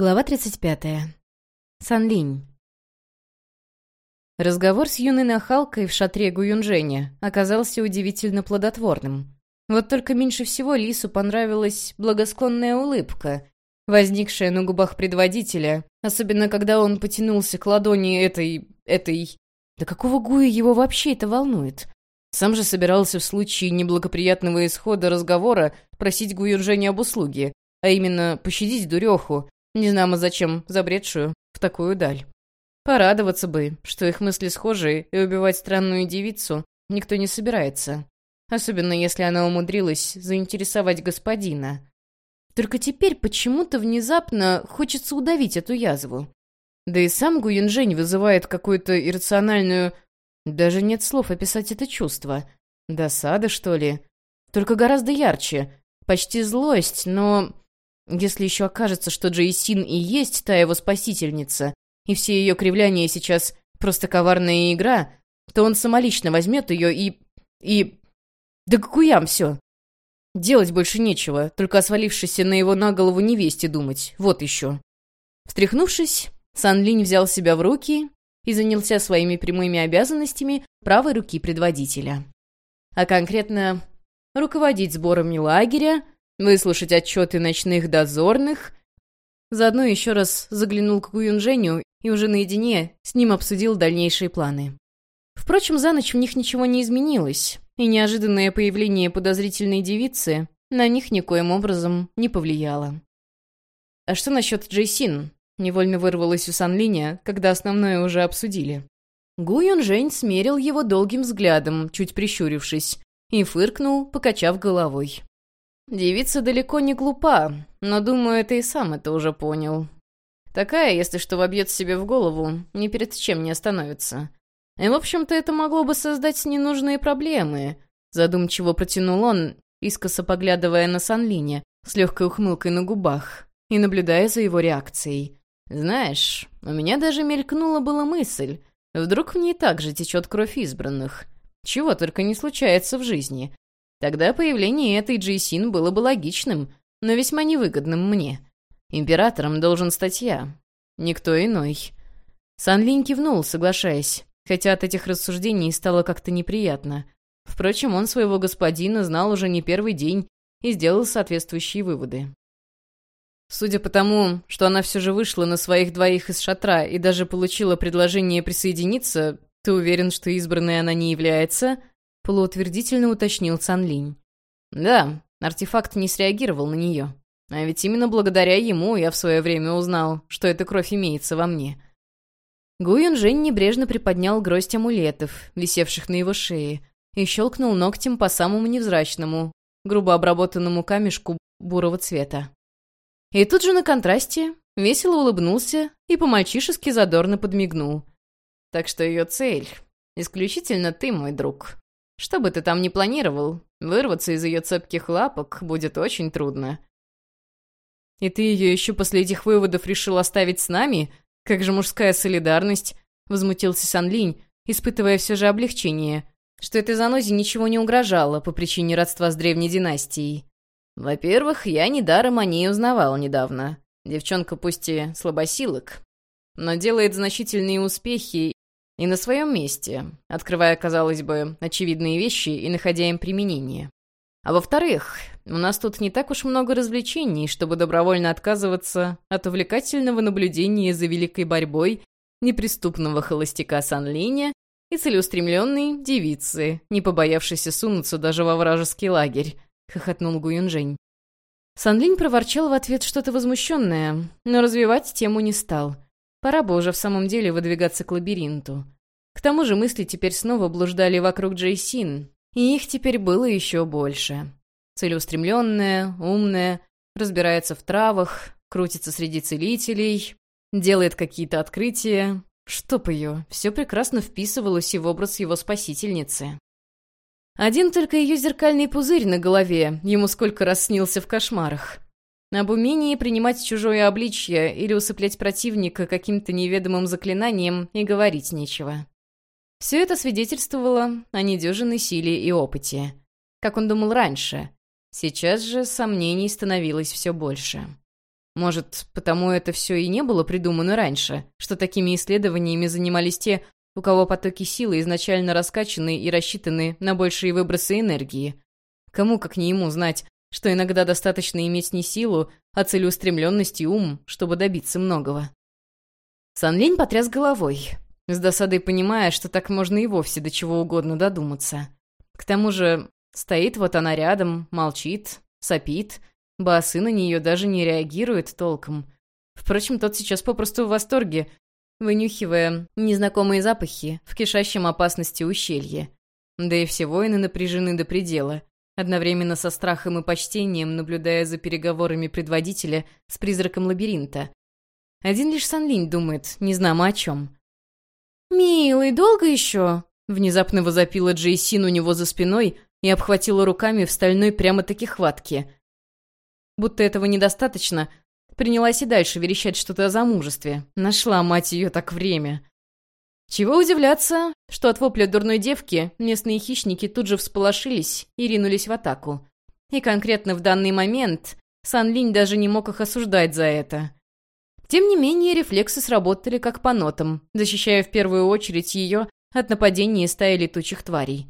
Глава 35. Санлинь. Разговор с юной нахалкой в шатре Гуюнжэня оказался удивительно плодотворным. Вот только меньше всего Лису понравилась благосклонная улыбка, возникшая на губах предводителя, особенно когда он потянулся к ладони этой... этой... Да какого Гуя его вообще это волнует? Сам же собирался в случае неблагоприятного исхода разговора просить Гуюнжэня об услуге, а именно пощадить дуреху, не знамо зачем, забредшую в такую даль. Порадоваться бы, что их мысли схожи, и убивать странную девицу никто не собирается. Особенно если она умудрилась заинтересовать господина. Только теперь почему-то внезапно хочется удавить эту язву. Да и сам Гуюнжэнь вызывает какую-то иррациональную... Даже нет слов описать это чувство. Досада, что ли? Только гораздо ярче. Почти злость, но если еще окажется, что Джейсин и есть та его спасительница, и все ее кривляния сейчас просто коварная игра, то он самолично возьмет ее и... и... Да какуям все! Делать больше нечего, только о свалившейся на его на голову невесте думать, вот еще. Встряхнувшись, Сан Линь взял себя в руки и занялся своими прямыми обязанностями правой руки предводителя. А конкретно руководить сборами лагеря, выслушать отчеты ночных дозорных. Заодно еще раз заглянул к Гуюнженю и уже наедине с ним обсудил дальнейшие планы. Впрочем, за ночь в них ничего не изменилось, и неожиданное появление подозрительной девицы на них никоим образом не повлияло. «А что насчет Джейсин?» — невольно вырвалось у Санлиня, когда основное уже обсудили. Гу Юнжэнь смерил его долгим взглядом, чуть прищурившись, и фыркнул, покачав головой. Девица далеко не глупа, но, думаю, ты и сам это уже понял. Такая, если что вобьет себе в голову, ни перед чем не остановится. И, в общем-то, это могло бы создать ненужные проблемы. Задумчиво протянул он, искоса поглядывая на Санлине, с легкой ухмылкой на губах, и наблюдая за его реакцией. «Знаешь, у меня даже мелькнула была мысль. Вдруг в ней также течет кровь избранных. Чего только не случается в жизни. Тогда появление этой Джейсин было бы логичным, но весьма невыгодным мне. Императором должен стать я. Никто иной. Санлинь кивнул, соглашаясь, хотя от этих рассуждений стало как-то неприятно. Впрочем, он своего господина знал уже не первый день и сделал соответствующие выводы. Судя по тому, что она все же вышла на своих двоих из шатра и даже получила предложение присоединиться, ты уверен, что избранной она не является? Полуутвердительно уточнил Цанлинь. «Да, артефакт не среагировал на нее. А ведь именно благодаря ему я в свое время узнал, что эта кровь имеется во мне». Гуюн Жень небрежно приподнял гроздь амулетов, висевших на его шее, и щелкнул ногтем по самому невзрачному, грубо обработанному камешку бурого цвета. И тут же на контрасте весело улыбнулся и по-мальчишески задорно подмигнул. «Так что ее цель — исключительно ты, мой друг». Что бы ты там ни планировал, вырваться из ее цепких лапок будет очень трудно. И ты ее еще после этих выводов решил оставить с нами? Как же мужская солидарность? Возмутился Санлинь, испытывая все же облегчение, что этой занозе ничего не угрожало по причине родства с древней династией. Во-первых, я недаром о ней узнавал недавно. Девчонка пусть и слабосилок, но делает значительные успехи и на своем месте, открывая, казалось бы, очевидные вещи и находя им применение. А во-вторых, у нас тут не так уж много развлечений, чтобы добровольно отказываться от увлекательного наблюдения за великой борьбой неприступного холостяка Санлиня и целеустремленной девицы, не побоявшейся сунуться даже во вражеский лагерь, — хохотнул Гуюнжень. Санлинь проворчал в ответ что-то возмущенное, но развивать тему не стал — Пора бы уже в самом деле выдвигаться к лабиринту. К тому же мысли теперь снова блуждали вокруг Джейсин, и их теперь было еще больше. Целеустремленная, умная, разбирается в травах, крутится среди целителей, делает какие-то открытия. Чтоб ее, все прекрасно вписывалось и в образ его спасительницы. Один только ее зеркальный пузырь на голове ему сколько раз снился в кошмарах. Об умении принимать чужое обличье или усыплять противника каким-то неведомым заклинанием и говорить нечего. Все это свидетельствовало о недюжинной силе и опыте. Как он думал раньше. Сейчас же сомнений становилось все больше. Может, потому это все и не было придумано раньше, что такими исследованиями занимались те, у кого потоки силы изначально раскачаны и рассчитаны на большие выбросы энергии. Кому, как не ему, знать, что иногда достаточно иметь не силу, а целеустремленность и ум, чтобы добиться многого. Санлинь потряс головой, с досадой понимая, что так можно и вовсе до чего угодно додуматься. К тому же, стоит вот она рядом, молчит, сопит, басы на нее даже не реагирует толком. Впрочем, тот сейчас попросту в восторге, вынюхивая незнакомые запахи в кишащем опасности ущелье. Да и все воины напряжены до предела, одновременно со страхом и почтением, наблюдая за переговорами предводителя с призраком лабиринта. Один лишь Санлинь думает, не знамо о чем. «Милый, долго еще?» Внезапно возопила Джейсин у него за спиной и обхватила руками в стальной прямо-таки хватке. Будто этого недостаточно, принялась и дальше верещать что-то о замужестве. Нашла, мать ее, так время. Чего удивляться, что от вопля дурной девки местные хищники тут же всполошились и ринулись в атаку. И конкретно в данный момент Сан Линь даже не мог их осуждать за это. Тем не менее, рефлексы сработали как по нотам, защищая в первую очередь ее от нападения стаи летучих тварей.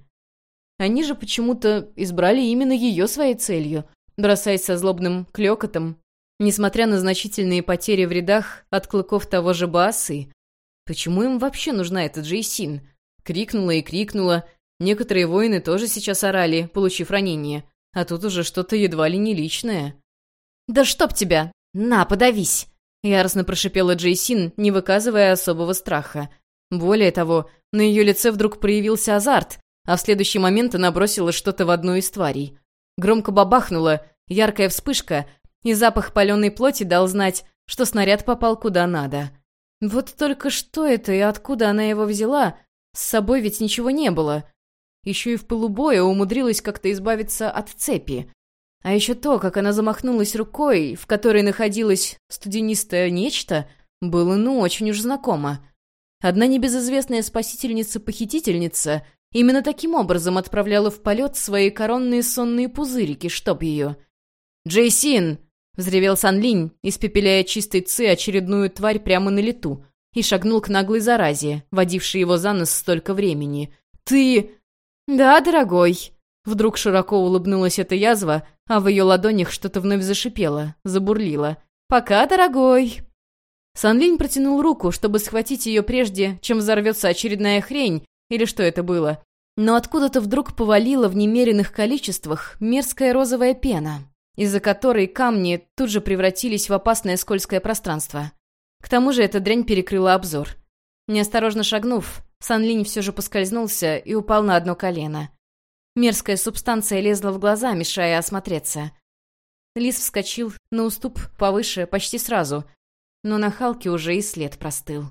Они же почему-то избрали именно ее своей целью, бросаясь со злобным клёкотом, несмотря на значительные потери в рядах от клыков того же Баасы, Почему им вообще нужна эта Джейсин? Крикнула и крикнула. Некоторые воины тоже сейчас орали, получив ранение. А тут уже что-то едва ли не личное. «Да чтоб тебя! На, подавись!» Яростно прошипела Джейсин, не выказывая особого страха. Более того, на ее лице вдруг проявился азарт, а в следующий момент она бросила что-то в одну из тварей. Громко бабахнула, яркая вспышка, и запах паленой плоти дал знать, что снаряд попал куда надо. Вот только что это и откуда она его взяла? С собой ведь ничего не было. Еще и в полубоя умудрилась как-то избавиться от цепи. А еще то, как она замахнулась рукой, в которой находилось студенистое нечто, было ну очень уж знакомо. Одна небезызвестная спасительница-похитительница именно таким образом отправляла в полет свои коронные сонные пузырики, чтоб ее. «Джейсин!» Взревел Санлинь, испепеляя чистой ци очередную тварь прямо на лету, и шагнул к наглой заразе, водившей его за нос столько времени. «Ты...» «Да, дорогой». Вдруг широко улыбнулась эта язва, а в ее ладонях что-то вновь зашипело, забурлило. «Пока, дорогой». Санлинь протянул руку, чтобы схватить ее прежде, чем взорвется очередная хрень, или что это было. Но откуда-то вдруг повалила в немеренных количествах мерзкая розовая пена из-за которой камни тут же превратились в опасное скользкое пространство. К тому же эта дрянь перекрыла обзор. Неосторожно шагнув, Санлинь все же поскользнулся и упал на одно колено. Мерзкая субстанция лезла в глаза, мешая осмотреться. Лис вскочил на уступ повыше почти сразу, но на Халке уже и след простыл.